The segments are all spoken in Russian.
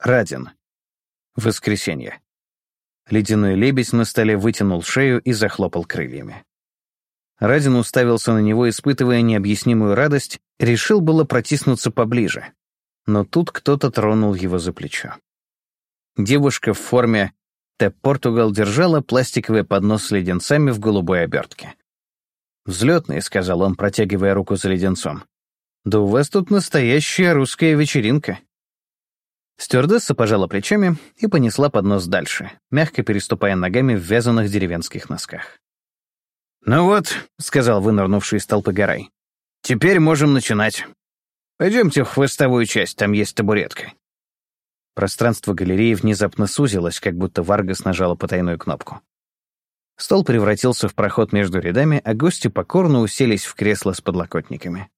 Радин. Воскресенье. Ледяной лебедь на столе вытянул шею и захлопал крыльями. Радин уставился на него, испытывая необъяснимую радость, решил было протиснуться поближе. Но тут кто-то тронул его за плечо. Девушка в форме Т. Португал держала пластиковый поднос с леденцами в голубой обертке. «Взлетный», — сказал он, протягивая руку за леденцом. «Да у вас тут настоящая русская вечеринка». Стюардесса пожала плечами и понесла поднос дальше, мягко переступая ногами в вязаных деревенских носках. «Ну вот», — сказал вынырнувший из толпы Гарай, — «теперь можем начинать. Пойдемте в хвостовую часть, там есть табуретка». Пространство галереи внезапно сузилось, как будто Варгас нажала потайную кнопку. Стол превратился в проход между рядами, а гости покорно уселись в кресла с подлокотниками.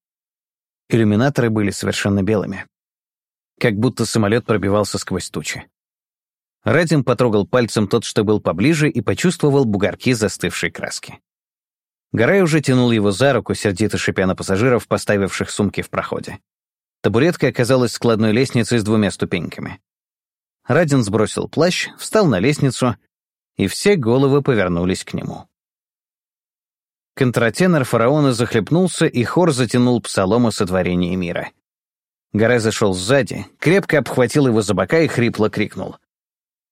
Иллюминаторы были совершенно белыми как будто самолет пробивался сквозь тучи. Радим потрогал пальцем тот, что был поближе, и почувствовал бугорки застывшей краски. Гарай уже тянул его за руку, сердито шипя на пассажиров, поставивших сумки в проходе. Табуретка оказалась складной лестницей с двумя ступеньками. Радин сбросил плащ, встал на лестницу, и все головы повернулись к нему. Контратенор фараона захлепнулся, и хор затянул псалом о сотворении мира. Гаре зашел сзади, крепко обхватил его за бока и хрипло крикнул.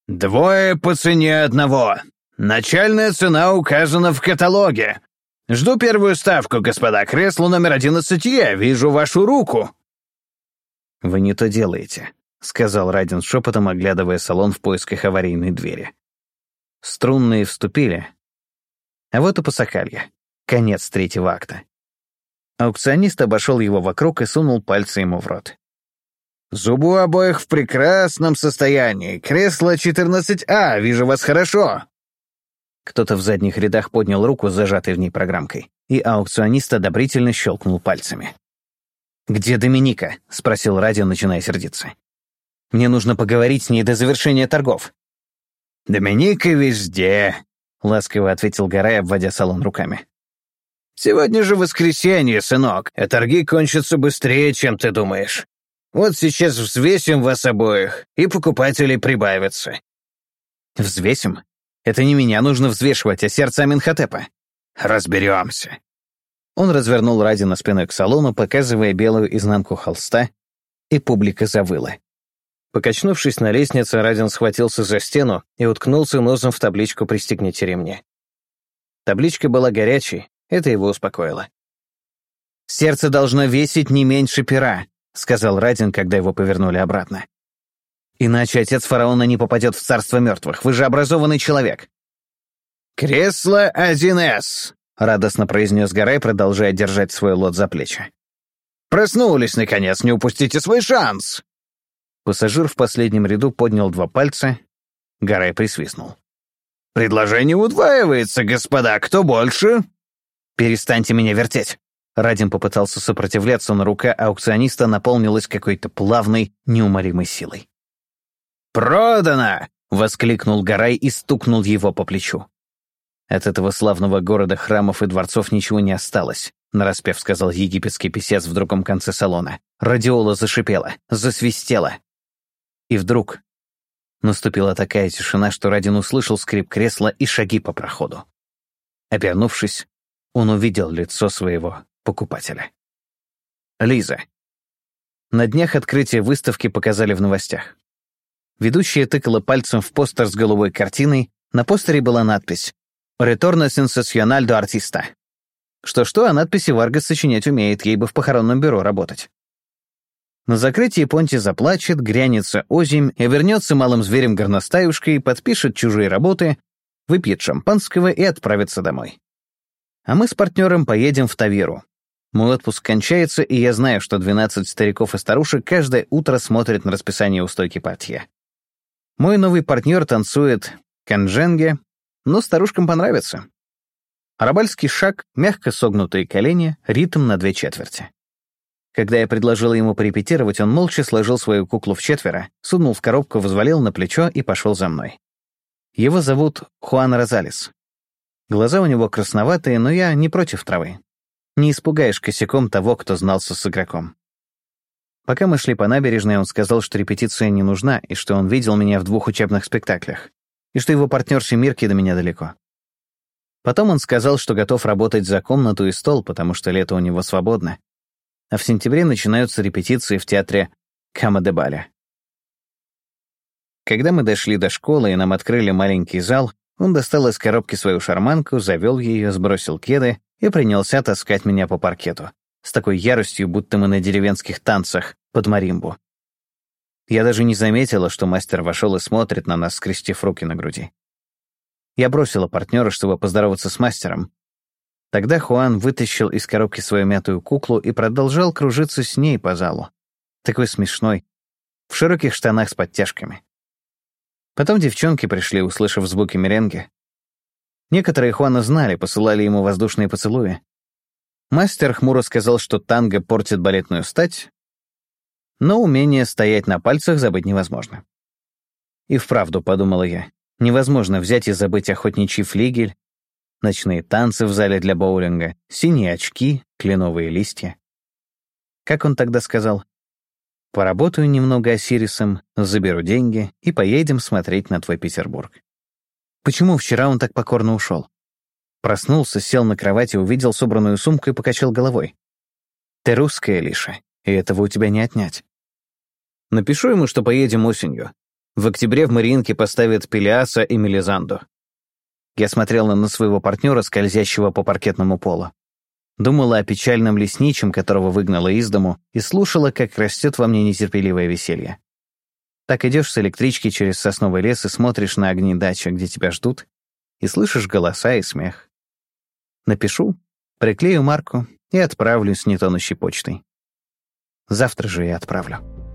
«Двое по цене одного. Начальная цена указана в каталоге. Жду первую ставку, господа. Кресло номер одиннадцать я. Вижу вашу руку». «Вы не то делаете», — сказал Радин шепотом, оглядывая салон в поисках аварийной двери. Струнные вступили. А вот и посахалья. Конец третьего акта. Аукционист обошел его вокруг и сунул пальцы ему в рот. «Зубы у обоих в прекрасном состоянии. Кресло 14А, вижу вас хорошо». Кто-то в задних рядах поднял руку с зажатой в ней программкой, и аукционист одобрительно щелкнул пальцами. «Где Доминика?» — спросил Радио, начиная сердиться. «Мне нужно поговорить с ней до завершения торгов». «Доминика везде», — ласково ответил Гарай, обводя салон руками. Сегодня же воскресенье, сынок, а торги кончатся быстрее, чем ты думаешь. Вот сейчас взвесим вас обоих, и покупателей прибавится». «Взвесим? Это не меня нужно взвешивать, а сердце Аминхотепа». «Разберемся». Он развернул Радина спиной к салону, показывая белую изнанку холста, и публика завыла. Покачнувшись на лестнице, Радин схватился за стену и уткнулся носом в табличку «Пристегните ремни». Табличка была горячей, это его успокоило. «Сердце должно весить не меньше пера», — сказал Радин, когда его повернули обратно. «Иначе отец фараона не попадет в царство мертвых. Вы же образованный человек». «Кресло 1С», — радостно произнес Гарай, продолжая держать свой лот за плечи. «Проснулись, наконец, не упустите свой шанс!» Пассажир в последнем ряду поднял два пальца. Гарай присвистнул. «Предложение удваивается, господа. Кто больше?» «Перестаньте меня вертеть!» Радим попытался сопротивляться, но рука аукциониста наполнилась какой-то плавной, неуморимой силой. «Продано!» — воскликнул Гарай и стукнул его по плечу. От этого славного города храмов и дворцов ничего не осталось, нараспев сказал египетский писец в другом конце салона. Радиола зашипела, засвистела. И вдруг наступила такая тишина, что Радин услышал скрип кресла и шаги по проходу. Обернувшись, он увидел лицо своего покупателя. Лиза. На днях открытия выставки показали в новостях. Ведущая тыкала пальцем в постер с голубой картиной, на постере была надпись «Реторно сенсациональ до артиста». Что-что, а надписи Варгас сочинять умеет, ей бы в похоронном бюро работать. На закрытии Понти заплачет, грянется озимь и вернется малым зверем горностаюшкой, подпишет чужие работы, выпьет шампанского и отправится домой. А мы с партнером поедем в Тавиру. Мой отпуск кончается, и я знаю, что 12 стариков и старушек каждое утро смотрят на расписание у стойки партии. Мой новый партнер танцует кандженге, но старушкам понравится. Арабальский шаг, мягко согнутые колени, ритм на две четверти. Когда я предложила ему порепетировать, он молча сложил свою куклу в четверо, сунул в коробку, взвалил на плечо и пошел за мной. Его зовут Хуан Розалис. Глаза у него красноватые, но я не против травы. Не испугаешь косяком того, кто знался с игроком. Пока мы шли по набережной, он сказал, что репетиция не нужна, и что он видел меня в двух учебных спектаклях, и что его партнерши Мирки до меня далеко. Потом он сказал, что готов работать за комнату и стол, потому что лето у него свободно. А в сентябре начинаются репетиции в театре Камадебаля. Когда мы дошли до школы и нам открыли маленький зал, он достал из коробки свою шарманку, завел ее, сбросил кеды и принялся таскать меня по паркету с такой яростью, будто мы на деревенских танцах под маримбу. Я даже не заметила, что мастер вошел и смотрит на нас, скрестив руки на груди. Я бросила партнера, чтобы поздороваться с мастером. Тогда Хуан вытащил из коробки свою мятую куклу и продолжал кружиться с ней по залу. Такой смешной, в широких штанах с подтяжками. Потом девчонки пришли, услышав звуки меренги. Некоторые Хуана знали, посылали ему воздушные поцелуи. Мастер хмуро сказал, что танго портит балетную стать, но умение стоять на пальцах забыть невозможно. И вправду, подумала я, невозможно взять и забыть охотничий флигель, ночные танцы в зале для боулинга, синие очки, кленовые листья. Как он тогда сказал? «Поработаю немного Осирисом, заберу деньги и поедем смотреть на твой Петербург». Почему вчера он так покорно ушел? Проснулся, сел на кровати, увидел собранную сумку и покачал головой. «Ты русская, Лиша, и этого у тебя не отнять». Напишу ему, что поедем осенью. В октябре в Мариинке поставят Пелиаса и Мелизанду. Я смотрела на своего партнера, скользящего по паркетному полу. Думала о печальном лесничем, которого выгнала из дому, и слушала, как растет во мне нетерпеливое веселье. Так идешь с электрички через сосновый лес и смотришь на огни дачи, где тебя ждут, и слышишь голоса и смех. Напишу, приклею марку и отправлю с нетонущей почтой. Завтра же и отправлю.